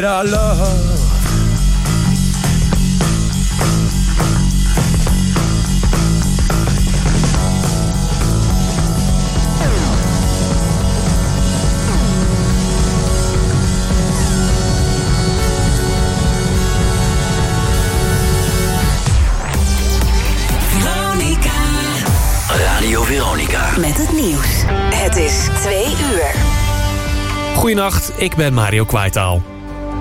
Love. Radio Veronica. Met het nieuws. Het is twee uur. Goedenacht, ik ben Mario Kwaitaal.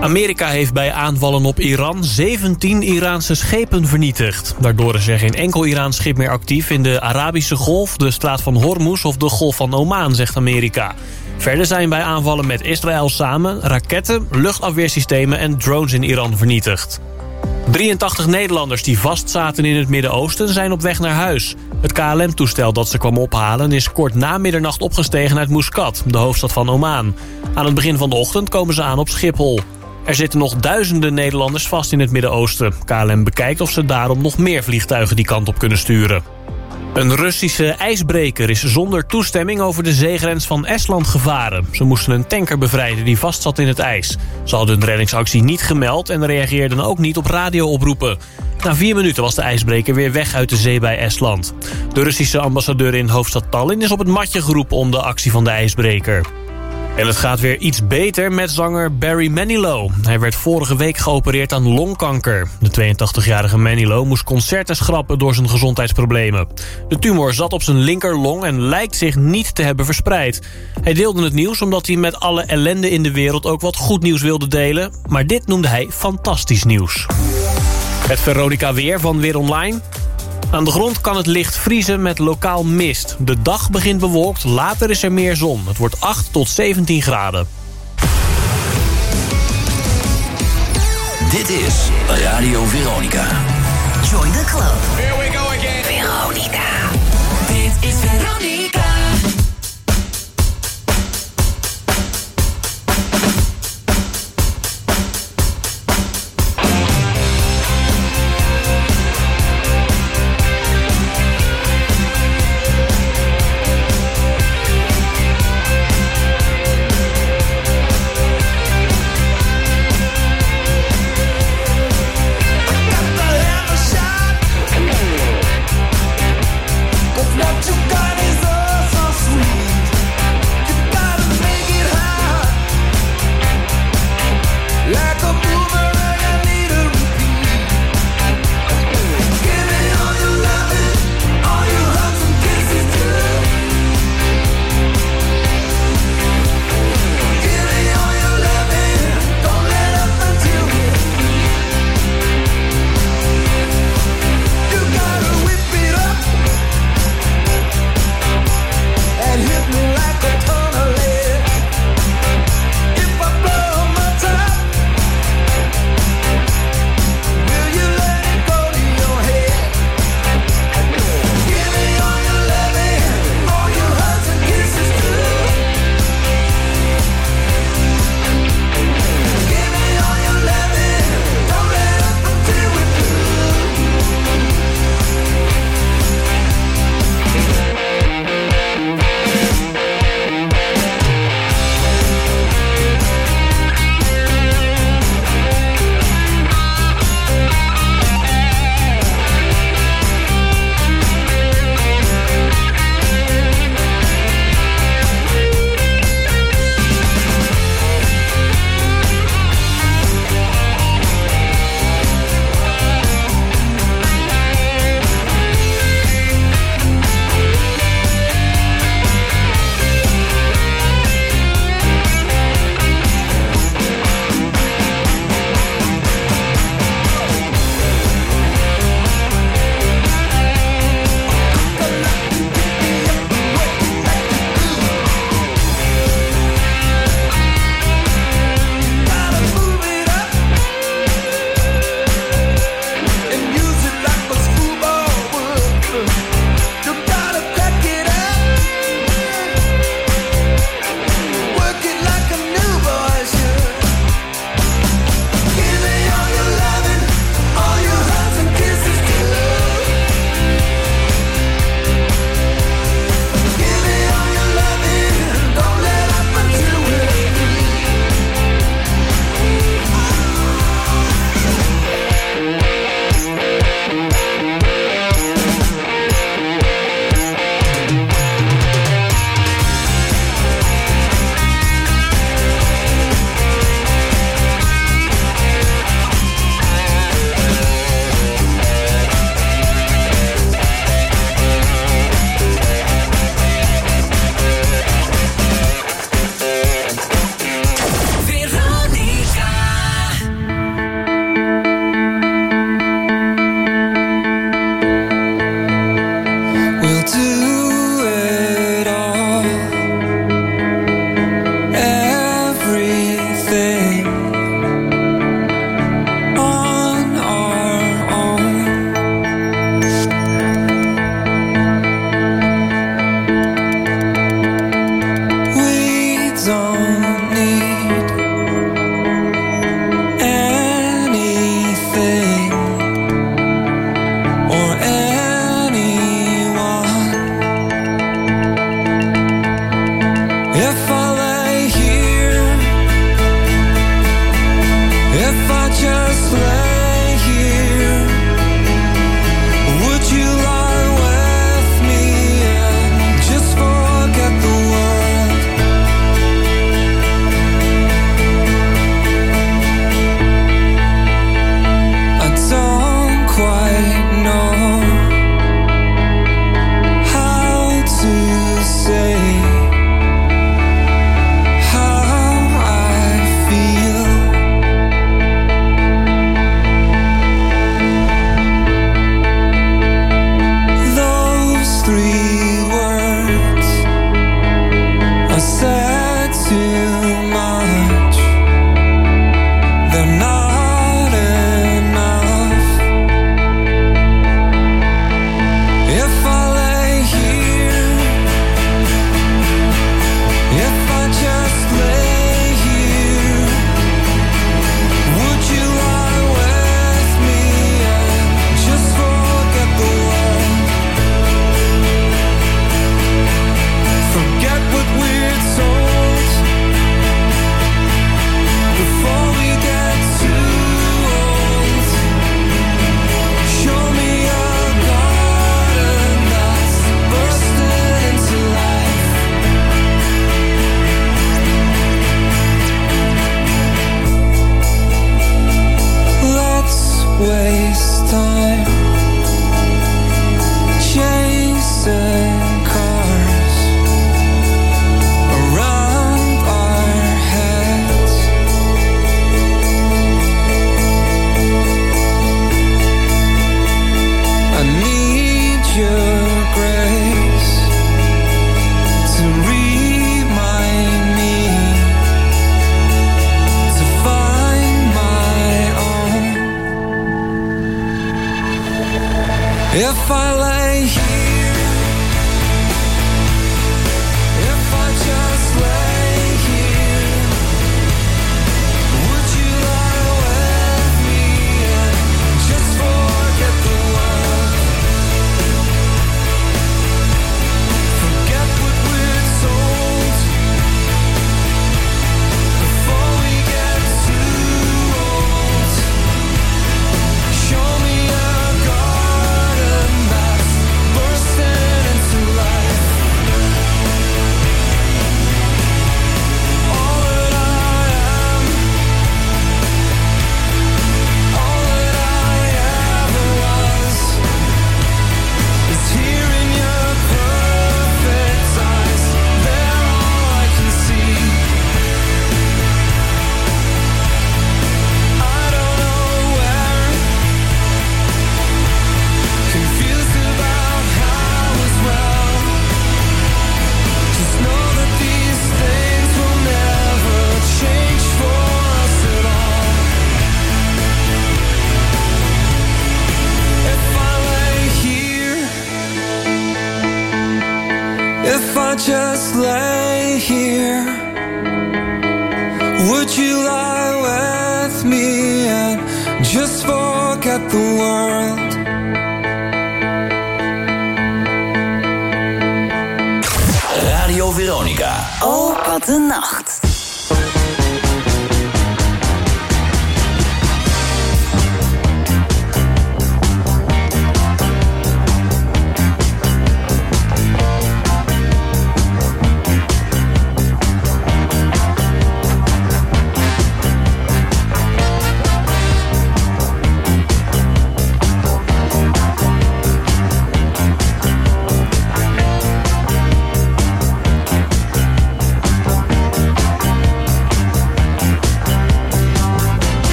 Amerika heeft bij aanvallen op Iran 17 Iraanse schepen vernietigd. Daardoor is er geen enkel Iraans schip meer actief in de Arabische Golf, de Straat van Hormuz of de Golf van Oman, zegt Amerika. Verder zijn bij aanvallen met Israël samen raketten, luchtafweersystemen en drones in Iran vernietigd. 83 Nederlanders die vastzaten in het Midden-Oosten zijn op weg naar huis. Het KLM-toestel dat ze kwam ophalen is kort na middernacht opgestegen uit Muscat, de hoofdstad van Oman. Aan het begin van de ochtend komen ze aan op Schiphol. Er zitten nog duizenden Nederlanders vast in het Midden-Oosten. KLM bekijkt of ze daarom nog meer vliegtuigen die kant op kunnen sturen. Een Russische ijsbreker is zonder toestemming over de zeegrens van Estland gevaren. Ze moesten een tanker bevrijden die vastzat in het ijs. Ze hadden hun reddingsactie niet gemeld en reageerden ook niet op radiooproepen. Na vier minuten was de ijsbreker weer weg uit de zee bij Estland. De Russische ambassadeur in hoofdstad Tallinn is op het matje geroepen om de actie van de ijsbreker. En het gaat weer iets beter met zanger Barry Manilow. Hij werd vorige week geopereerd aan longkanker. De 82-jarige Manilow moest concerten schrappen door zijn gezondheidsproblemen. De tumor zat op zijn linkerlong en lijkt zich niet te hebben verspreid. Hij deelde het nieuws omdat hij met alle ellende in de wereld ook wat goed nieuws wilde delen. Maar dit noemde hij fantastisch nieuws. Het Veronica Weer van Weer Online. Aan de grond kan het licht vriezen met lokaal mist. De dag begint bewolkt, later is er meer zon. Het wordt 8 tot 17 graden. Dit is Radio Veronica. Join the club.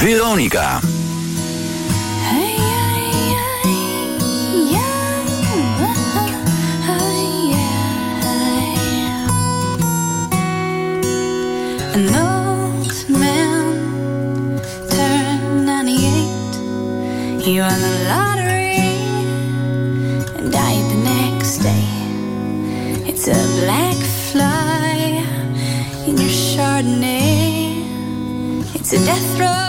Veronica. An old man turned 98. He won the lottery and died the next day. It's a black fly in your Chardonnay. It's a death row.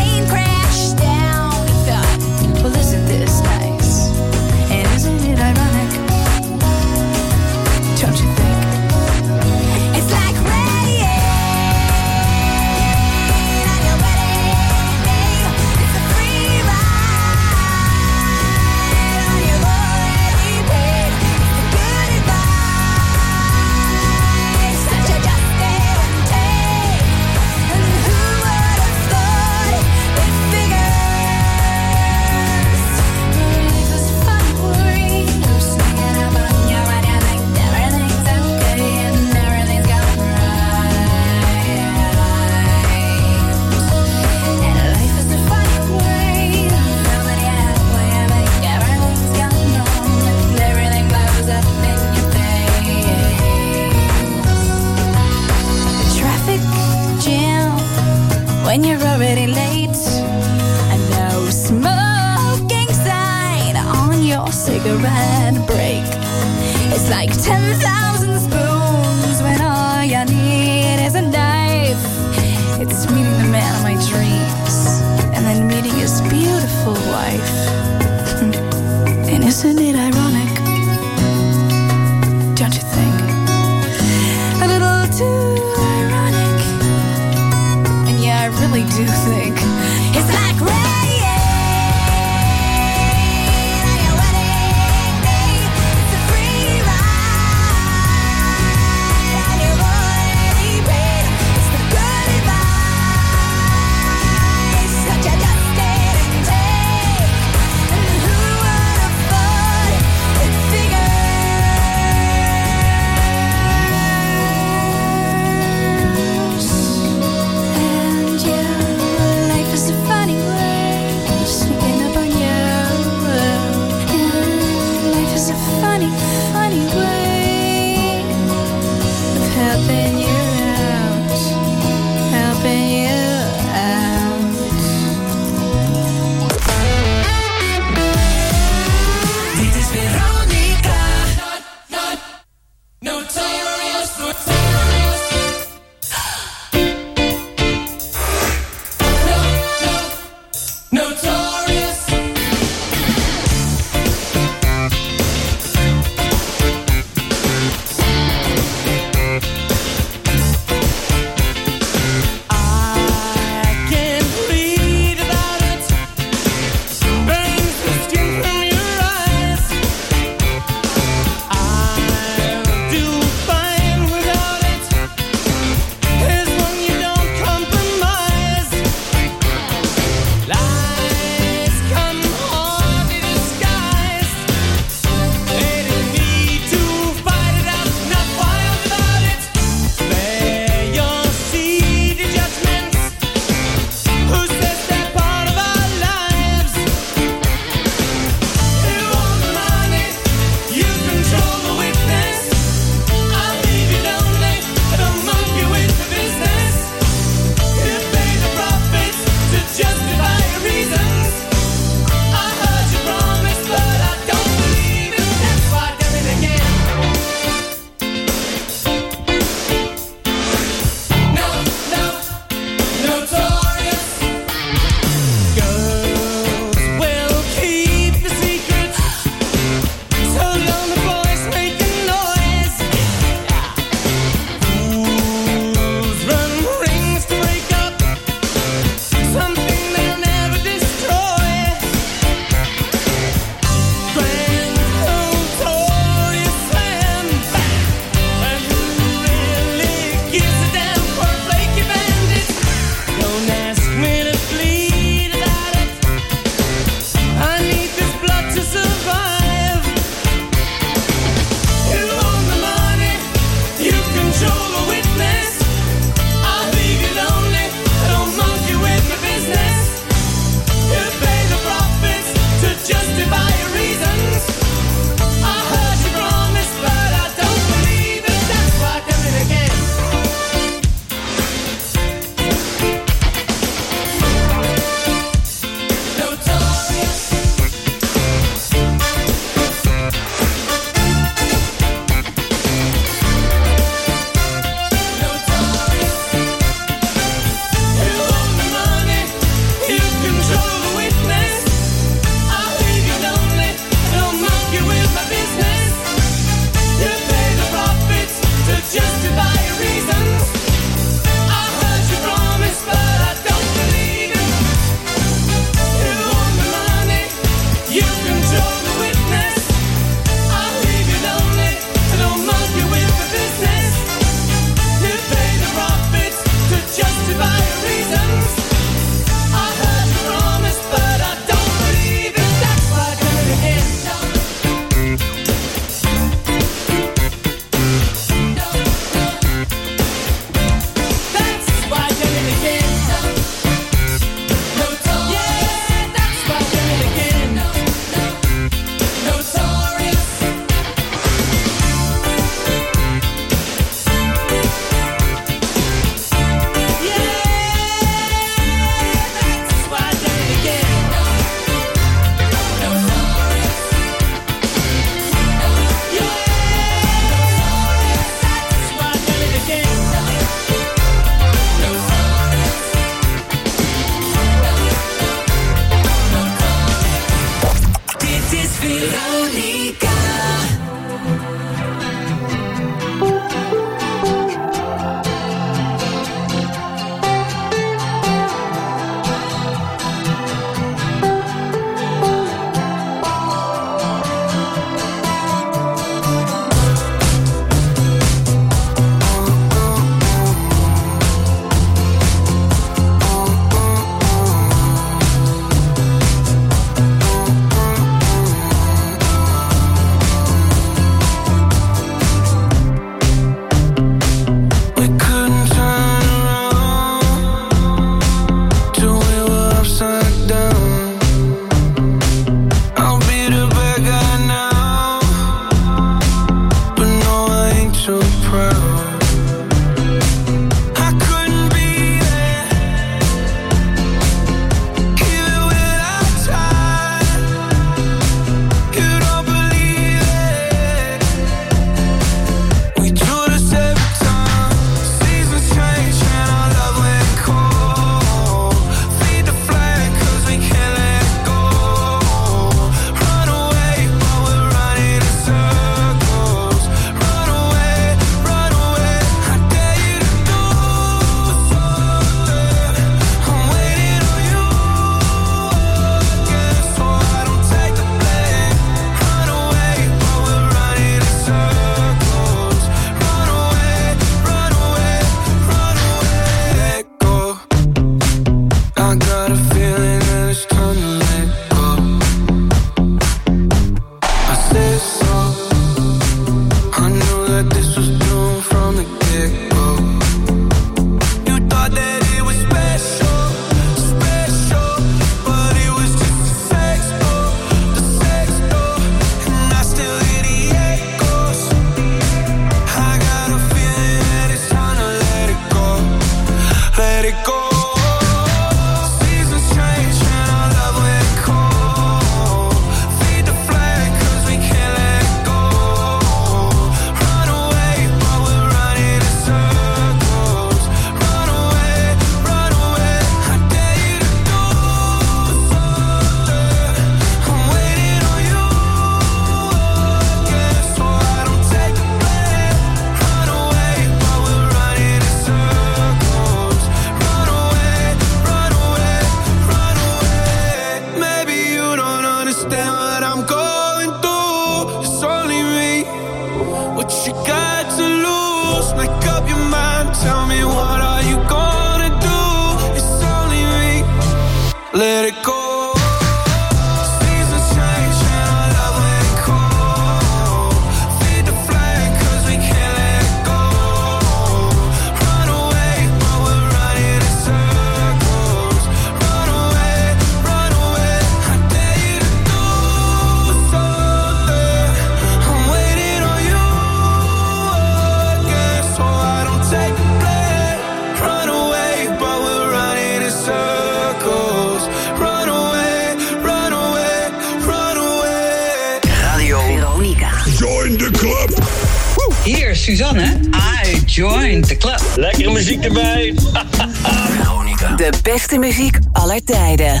Join the club. Lekkere muziek erbij. De beste muziek aller tijden.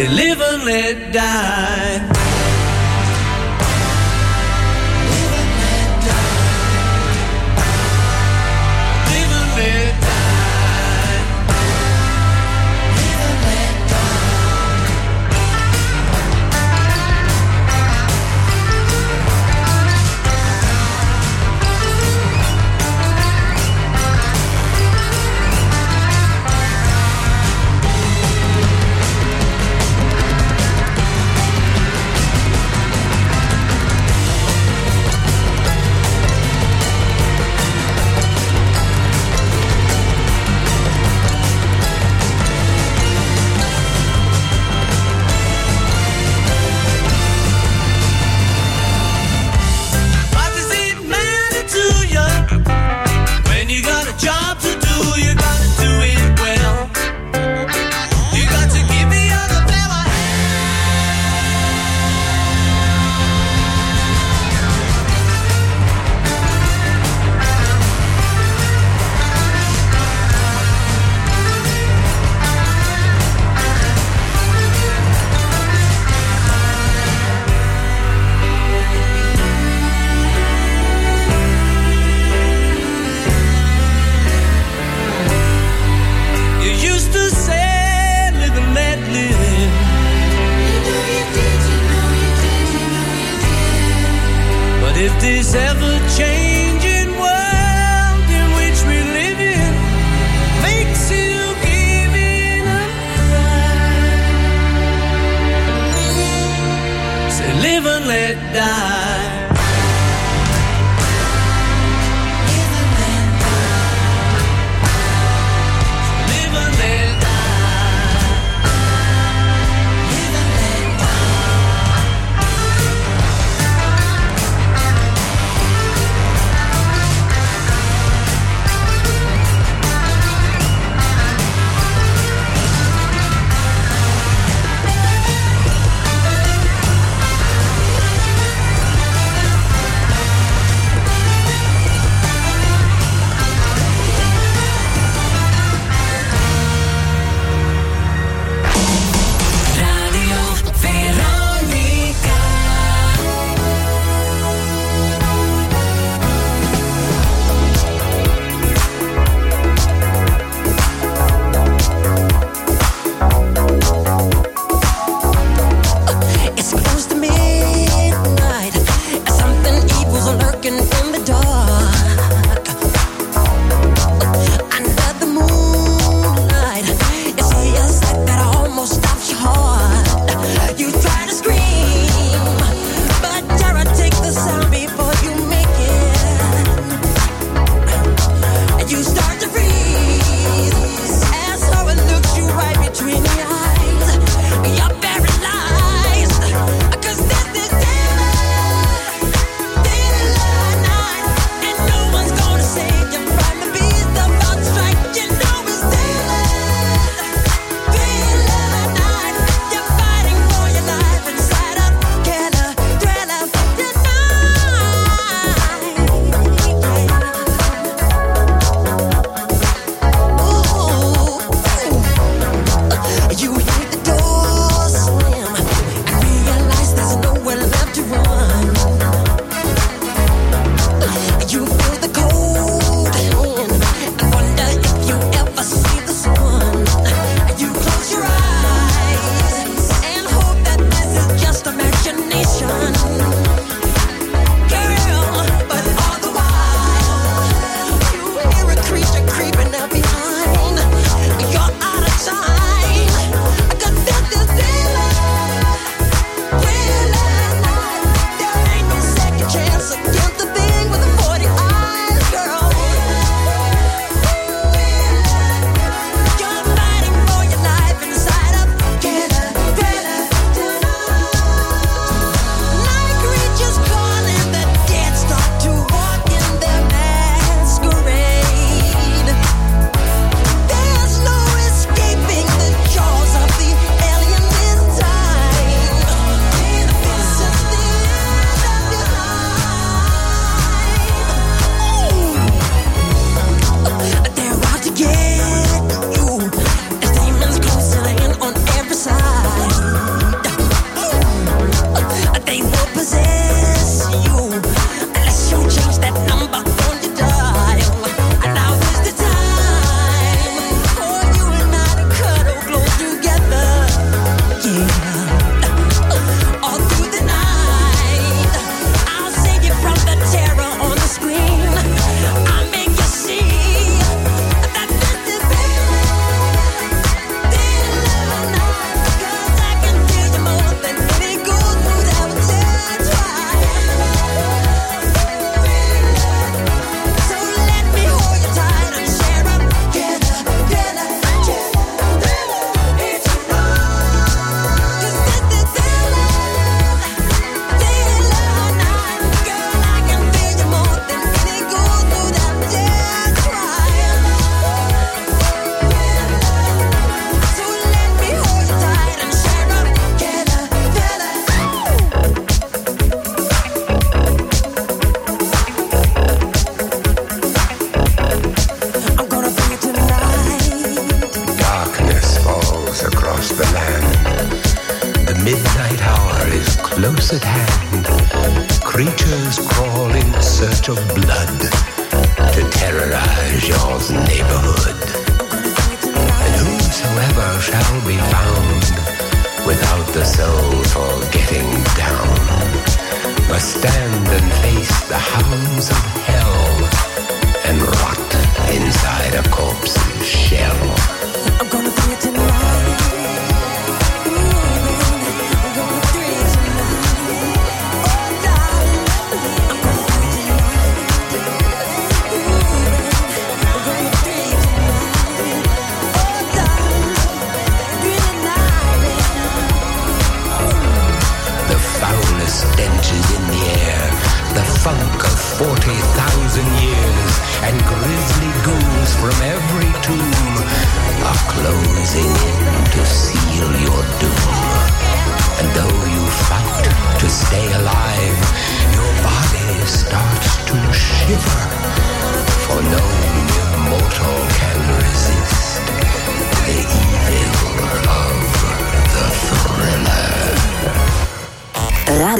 They live and let die.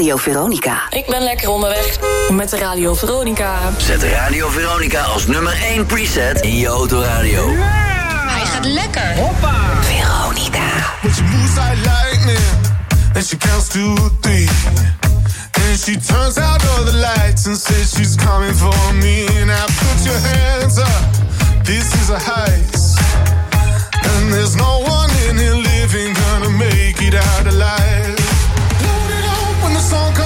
Radio Veronica. Ik ben lekker onderweg met de Radio Veronica. Zet Radio Veronica als nummer 1 preset in je autoradio. Yeah! Hij gaat lekker. Hoppa! Veronica. But she moves like lightning. And she counts to three. And she turns out all the lights and says she's coming for me. And I put your hands up. This is a heist. And there's no one in here living gonna make it out alive. son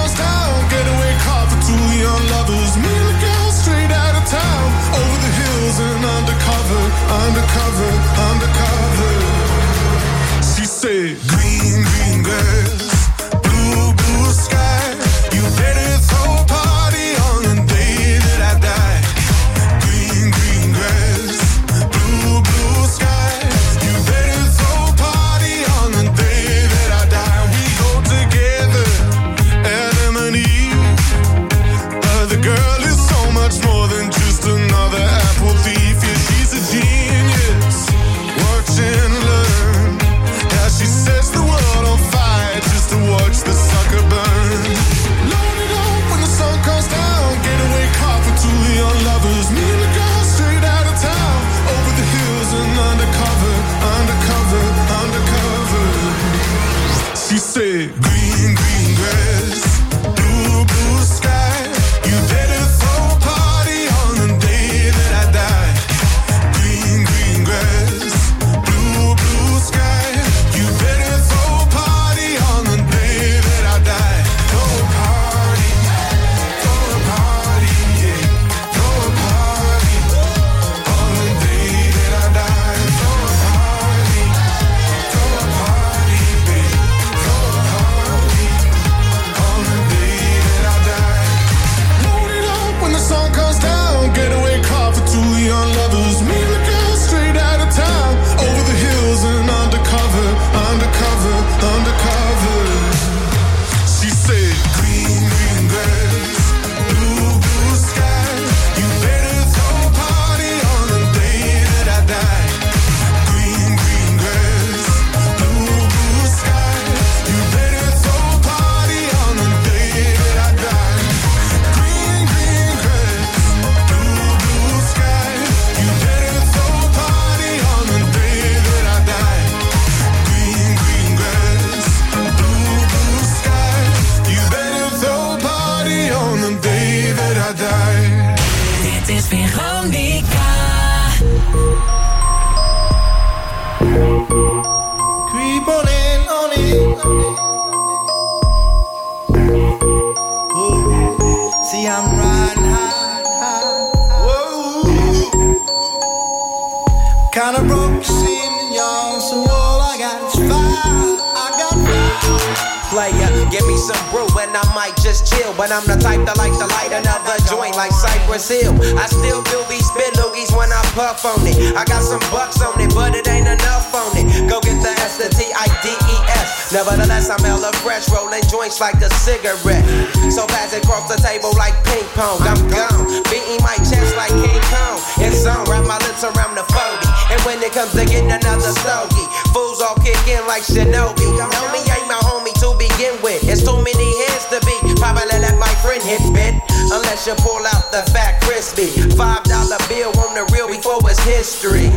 thinking like Shinobi. Know me ain't my homie to begin with. It's too many hands to be. Probably let my friend hit bit. Unless you pull out the fat crispy. Five dollar bill on the real before it's history.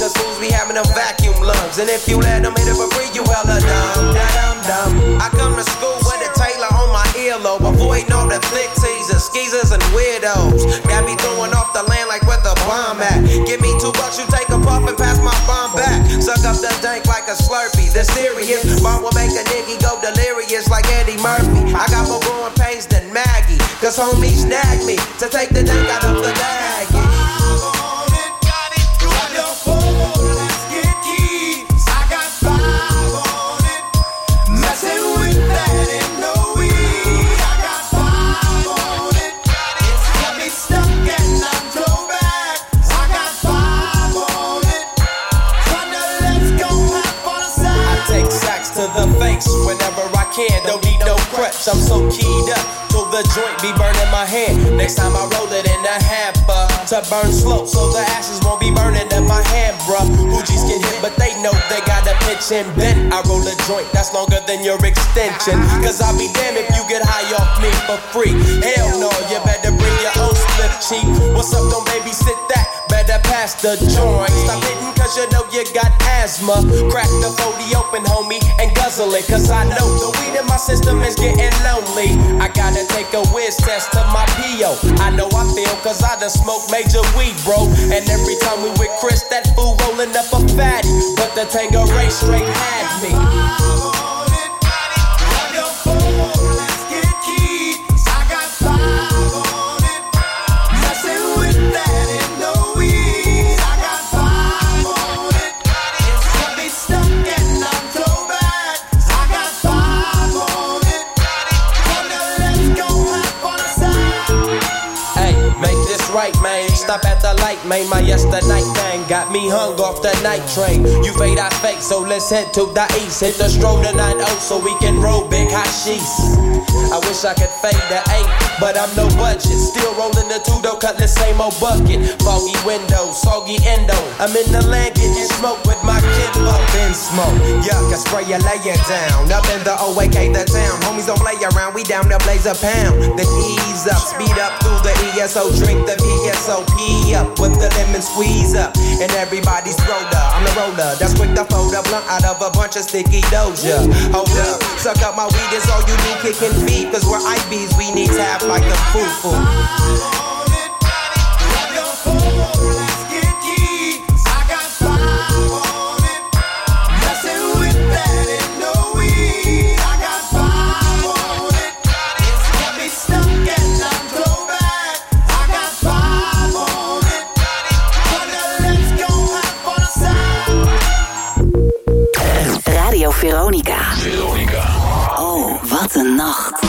Cause fools be having them vacuum lungs. And if you let them hit it for free, you hella dumb. Dumb, dumb. I come to school Taylor on my earlobe. Avoiding all the flick teasers, skeezers, and weirdos. Got me throwing off the land like where the bomb at. Give me two bucks, you take a puff and pass my bomb back. Suck up the dank like a slurpee. The serious bomb will make a nigga go delirious like Eddie Murphy. I got more growing pains than Maggie. Cause homies snagged me to take the dank out of the bag. No I'm so keyed up. Till the joint be burning my hand. Next time I roll it in a hamper to burn slow, so the ashes won't be burning in my hand, bruh. Hoogies get hit, but they know they gotta pitch and bend. I roll a joint that's longer than your extension. Cause I'll be damned if you get high off me for free. Hell no, you better bring your own slip cheap. What's up, don't babysit that? Better pass the joint. Stop hitting cause you know you got asthma. Crack the 40 open, homie, and guzzle it. Cause I know the weed in my system is getting lonely. I gotta take a whiz test to my PO. I know I feel cause I done smoked major weed, bro. And every time we with Chris, that fool rolling up a fatty. But the Tanqueray straight had me. Light, man. My yesterday night got me hung off the night train. You fade, I fake, so let's head to the east. Hit the stroll to 9 so we can roll big hot sheets. I wish I could fade the 8, but I'm no budget. Still rolling the two though, cut the same old bucket. Foggy windows, soggy endo. I'm in the land getting smoke with my kid up in smoke. Yuck, I spray you, lay it down. Up in the OAK, the town. Homies don't play around, we down to blaze a pound. Then ease up, speed up through the ESO, drink the VSOP up with the lemon squeeze up. And everybody's roller, I'm the roller. That's quick to fold a blunt out of a bunch of sticky doja. Hold up, suck up my weed, is all you need kicking feet. Cause we're IBs, we need tap like a foo foo. Nacht.